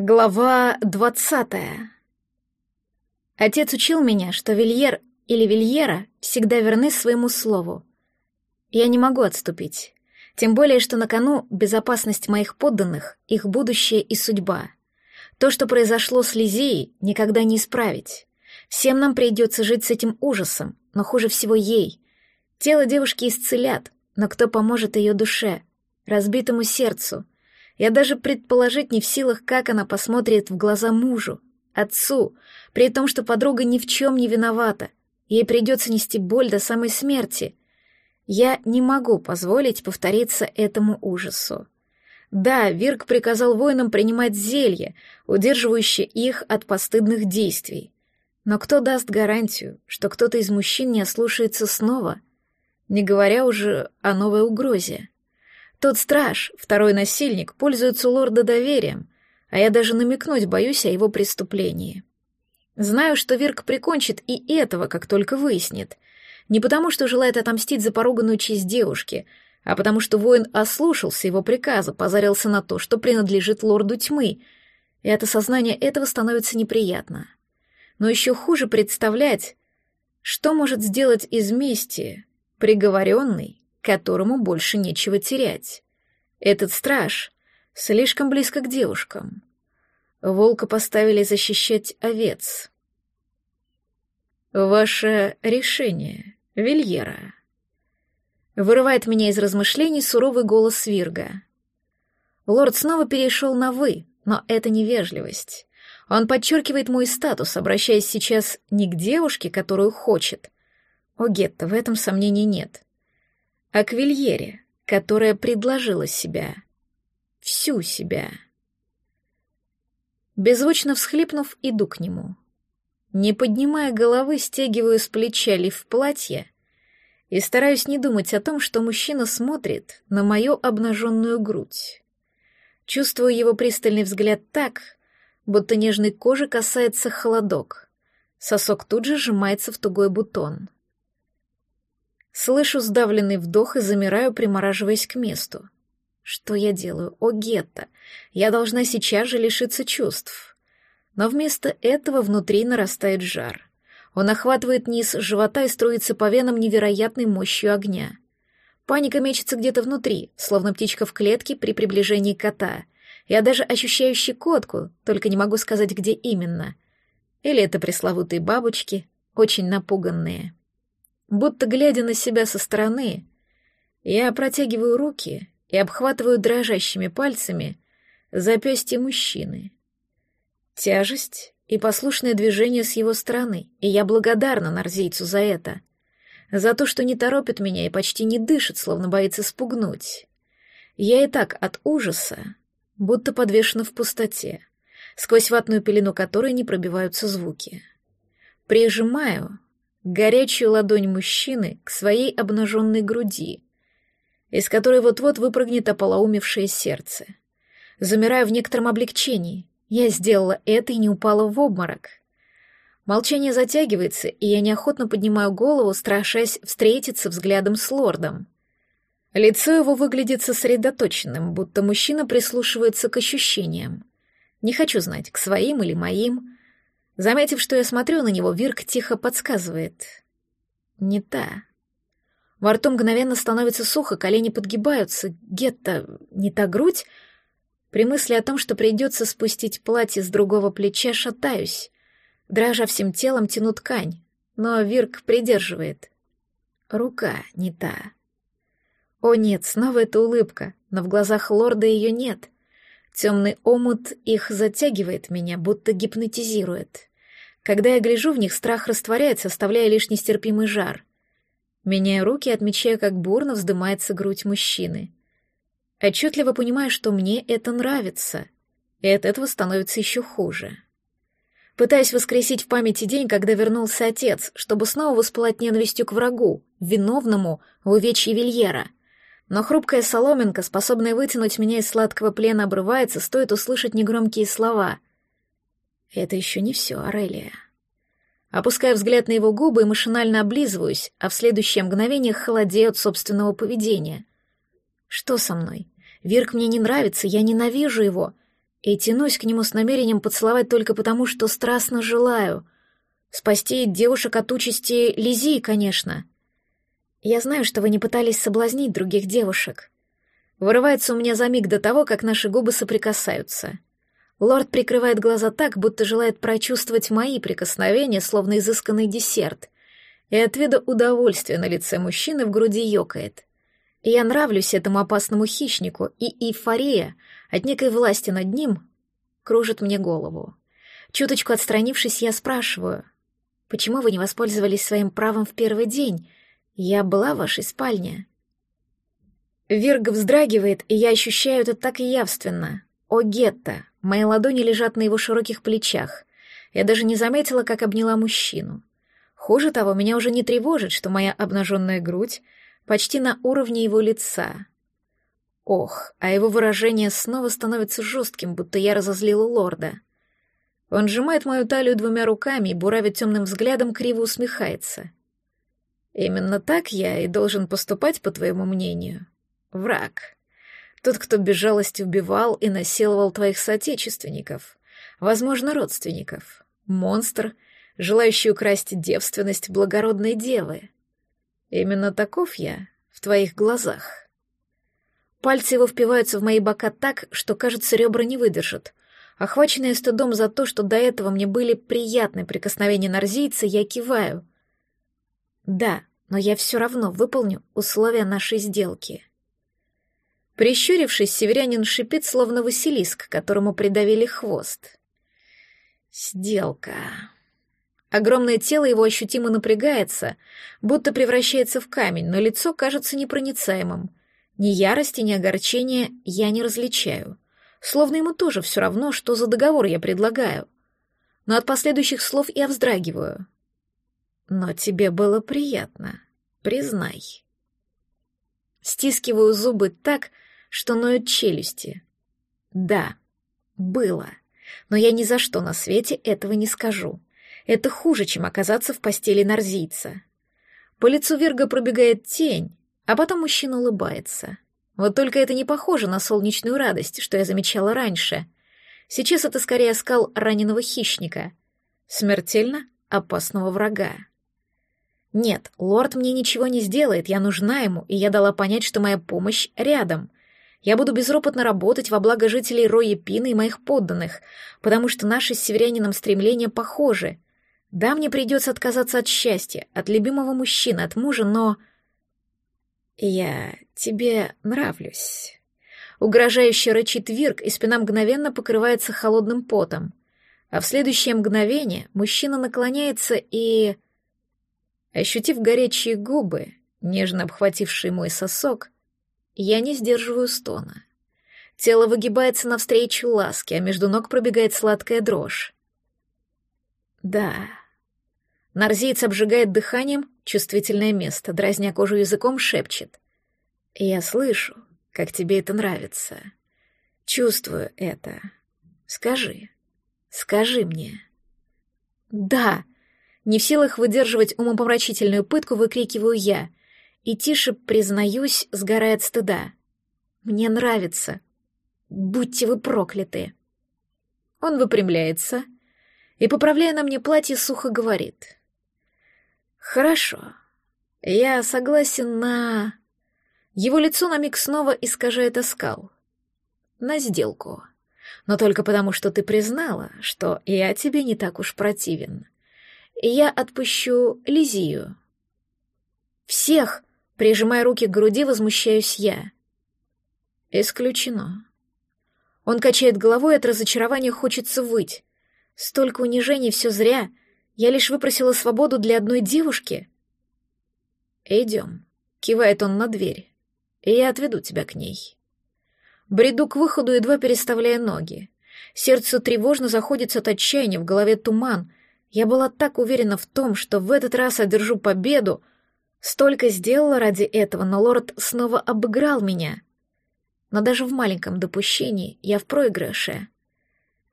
Глава двадцатая. Отец учил меня, что Вильер или Вильера всегда верны своему слову. Я не могу отступить. Тем более, что на кону безопасность моих подданных, их будущее и судьба. То, что произошло с Лизией, никогда не исправить. Всем нам придется жить с этим ужасом, но хуже всего ей. Тело девушки исцелят, но кто поможет ее душе, разбитому сердцу — я даже предположить не в силах, как она посмотрит в глаза мужу, отцу, при том, что подруга ни в чем не виновата. Ей придется нести боль до самой смерти. Я не могу позволить повториться этому ужасу. Да, Вирк приказал воинам принимать зелье, удерживающее их от постыдных действий. Но кто даст гарантию, что кто-то из мужчин не ослушается снова, не говоря уже о новой угрозе? Тот страж, второй насильник, пользуется у лорда доверием, а я даже намекнуть боюсь о его преступлении. Знаю, что Вирк прикончит и этого, как только выяснит. Не потому, что желает отомстить за поруганную честь девушки, а потому что воин ослушался его приказа, позарился на то, что принадлежит лорду тьмы, и от осознания этого становится неприятно. Но еще хуже представлять, что может сделать из мести приговоренный которому больше нечего терять. Этот страж слишком близко к девушкам. Волка поставили защищать овец. «Ваше решение, Вильера», — вырывает меня из размышлений суровый голос Вирга. Лорд снова перешел на «вы», но это невежливость. Он подчеркивает мой статус, обращаясь сейчас не к девушке, которую хочет. О, Гетто, в этом сомнений нет а к Вильере, которая предложила себя. Всю себя. Беззвучно всхлипнув, иду к нему. Не поднимая головы, стягиваю с плеча лиф платья и стараюсь не думать о том, что мужчина смотрит на мою обнаженную грудь. Чувствую его пристальный взгляд так, будто нежной кожи касается холодок. Сосок тут же сжимается в тугой бутон. Слышу сдавленный вдох и замираю, примораживаясь к месту. Что я делаю? О, Гетта! Я должна сейчас же лишиться чувств. Но вместо этого внутри нарастает жар. Он охватывает низ живота и струится по венам невероятной мощью огня. Паника мечется где-то внутри, словно птичка в клетке при приближении кота. Я даже ощущаю щекотку, только не могу сказать, где именно. Или это пресловутые бабочки, очень напуганные. Будто глядя на себя со стороны, я протягиваю руки и обхватываю дрожащими пальцами запястье мужчины. Тяжесть и послушное движение с его стороны, и я благодарна нарзийцу за это. За то, что не торопит меня и почти не дышит, словно боится спугнуть. Я и так от ужаса, будто подвешена в пустоте, сквозь ватную пелену которой не пробиваются звуки. Прижимаю, горячую ладонь мужчины к своей обнаженной груди, из которой вот-вот выпрыгнет ополоумевшее сердце. Замираю в некотором облегчении. Я сделала это и не упала в обморок. Молчание затягивается, и я неохотно поднимаю голову, страшась встретиться взглядом с лордом. Лицо его выглядит сосредоточенным, будто мужчина прислушивается к ощущениям. Не хочу знать, к своим или моим, Заметив, что я смотрю на него, Вирк тихо подсказывает. «Не та». Во рту мгновенно становится сухо, колени подгибаются. Гетто, не та грудь? При мысли о том, что придется спустить платье с другого плеча, шатаюсь. Дрожа всем телом, тяну ткань, но Вирк придерживает. Рука не та. О нет, снова эта улыбка, но в глазах лорда ее нет. Темный омут их затягивает меня, будто гипнотизирует. Когда я гляжу в них, страх растворяется, оставляя лишь нестерпимый жар. Меняю руки, отмечая, как бурно вздымается грудь мужчины. Отчетливо понимаю, что мне это нравится, и от этого становится еще хуже. Пытаюсь воскресить в памяти день, когда вернулся отец, чтобы снова воспылать ненавистью к врагу, виновному в увечье Вильера. Но хрупкая соломинка, способная вытянуть меня из сладкого плена, обрывается, стоит услышать негромкие слова — это еще не все, Арелия. Опускаю взгляд на его губы и машинально облизываюсь, а в следующее мгновение холодею от собственного поведения. Что со мной? Вирк мне не нравится, я ненавижу его. и тянусь к нему с намерением поцеловать только потому, что страстно желаю. Спасти девушек от участи Лизии, конечно. Я знаю, что вы не пытались соблазнить других девушек. Вырывается у меня за миг до того, как наши губы соприкасаются. Лорд прикрывает глаза так, будто желает прочувствовать мои прикосновения, словно изысканный десерт, и от вида удовольствия на лице мужчины в груди ёкает. Я нравлюсь этому опасному хищнику, и эйфория от некой власти над ним кружит мне голову. Чуточку отстранившись, я спрашиваю, «Почему вы не воспользовались своим правом в первый день? Я была в вашей спальне». Вирг вздрагивает, и я ощущаю это так явственно. О, Гетта, мои ладони лежат на его широких плечах. Я даже не заметила, как обняла мужчину. Хуже того, меня уже не тревожит, что моя обнаженная грудь почти на уровне его лица. Ох, а его выражение снова становится жестким, будто я разозлила лорда. Он сжимает мою талию двумя руками и, буравит темным взглядом, криво усмехается. «Именно так я и должен поступать, по твоему мнению. Враг. Тот, кто без жалости убивал и насиловал твоих соотечественников, возможно, родственников. Монстр, желающий украсть девственность благородной девы. Именно таков я в твоих глазах. Пальцы его впиваются в мои бока так, что, кажется, ребра не выдержат. Охваченная стыдом за то, что до этого мне были приятны прикосновения нарзийца, я киваю. Да, но я все равно выполню условия нашей сделки. Прищурившись, северянин шипит, словно Василиск, которому придавили хвост. Сделка. Огромное тело его ощутимо напрягается, будто превращается в камень, но лицо кажется непроницаемым. Ни ярости, ни огорчения я не различаю. Словно ему тоже все равно, что за договор я предлагаю. Но от последующих слов я вздрагиваю. Но тебе было приятно, признай. Стискиваю зубы так, что ноют челюсти. Да, было. Но я ни за что на свете этого не скажу. Это хуже, чем оказаться в постели нарзийца. По лицу Верга пробегает тень, а потом мужчина улыбается. Вот только это не похоже на солнечную радость, что я замечала раньше. Сейчас это скорее скал раненого хищника. Смертельно опасного врага. Нет, лорд мне ничего не сделает, я нужна ему, и я дала понять, что моя помощь рядом. Я буду безропотно работать во благо жителей Роя Пины и моих подданных, потому что наши с северянином стремления похожи. Да, мне придется отказаться от счастья, от любимого мужчины, от мужа, но... Я тебе нравлюсь. Угрожающе рычит Вирк, и спина мгновенно покрывается холодным потом. А в следующее мгновение мужчина наклоняется и... Ощутив горячие губы, нежно обхватившие мой сосок, я не сдерживаю стона. Тело выгибается навстречу ласке, а между ног пробегает сладкая дрожь. Да. Нарзиец обжигает дыханием чувствительное место, дразня кожу языком, шепчет. Я слышу, как тебе это нравится. Чувствую это. Скажи. Скажи мне. Да. Не в силах выдерживать умопомрачительную пытку, выкрикиваю я. И тише, признаюсь, сгорает стыда. Мне нравится. Будьте вы прокляты. Он выпрямляется — и, поправляя на мне платье, сухо говорит. «Хорошо, я согласен на...» Его лицо на миг снова искажает оскал. «На сделку. Но только потому, что ты признала, что я тебе не так уж противен. Я отпущу Лизию». «Всех!» — прижимая руки к груди, возмущаюсь я. «Исключено». Он качает головой, от разочарования хочется выть. Столько унижений, все зря. Я лишь выпросила свободу для одной девушки. «Идем», — кивает он на дверь, — «и я отведу тебя к ней». Бреду к выходу, едва переставляя ноги. Сердце тревожно заходится от отчаяния, в голове туман. Я была так уверена в том, что в этот раз одержу победу. Столько сделала ради этого, но лорд снова обыграл меня. Но даже в маленьком допущении я в проигрыше.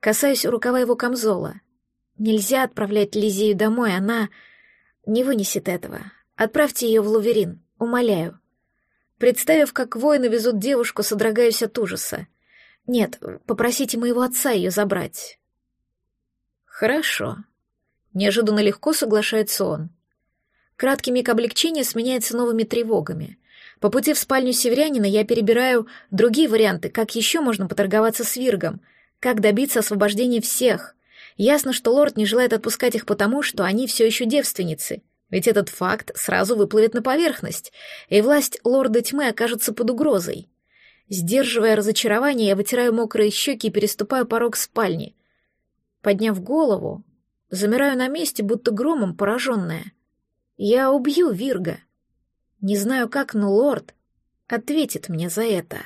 Касаюсь рукава его камзола. Нельзя отправлять Лизию домой, она не вынесет этого. Отправьте ее в Луверин, умоляю. Представив, как воины везут девушку, содрогаюсь от ужаса. Нет, попросите моего отца ее забрать. Хорошо. Неожиданно легко соглашается он. Краткий миг облегчения сменяется новыми тревогами. По пути в спальню северянина я перебираю другие варианты, как еще можно поторговаться с Виргом, как добиться освобождения всех. Ясно, что лорд не желает отпускать их потому, что они все еще девственницы, ведь этот факт сразу выплывет на поверхность, и власть лорда тьмы окажется под угрозой. Сдерживая разочарование, я вытираю мокрые щеки и переступаю порог спальни. Подняв голову, замираю на месте, будто громом пораженная. Я убью Вирга. Не знаю как, но лорд ответит мне за это.